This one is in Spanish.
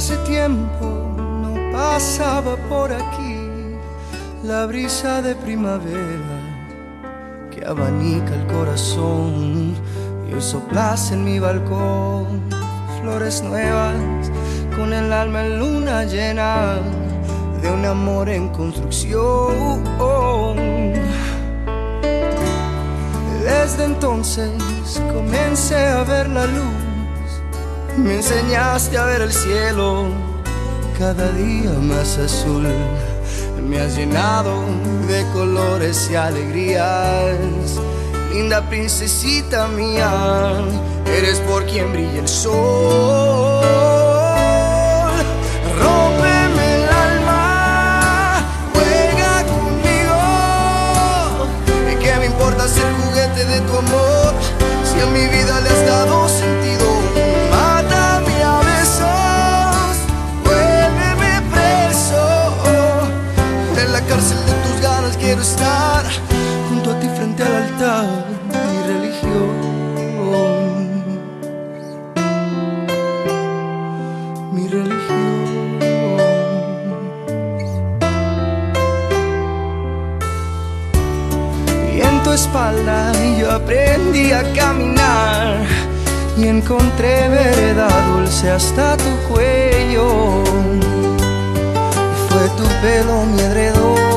Hace tiempo no pasaba por aquí la brisa de primavera que abanica el corazón y hoy soplas en mi balcón flores nuevas con el alma en luna llena de un amor en construcción. Desde entonces comencé a ver la luz, me enseñaste a ver el cielo cada día más azul. Me has llenado de colores y alegrías, linda princesita mía, eres por quien brilla el sol. Estar junto a ti frente al altar, mi religión. Mi religión. Y en tu espalda yo aprendí a caminar y encontré vereda dulce hasta tu cuello. Fue tu pelo mi edredón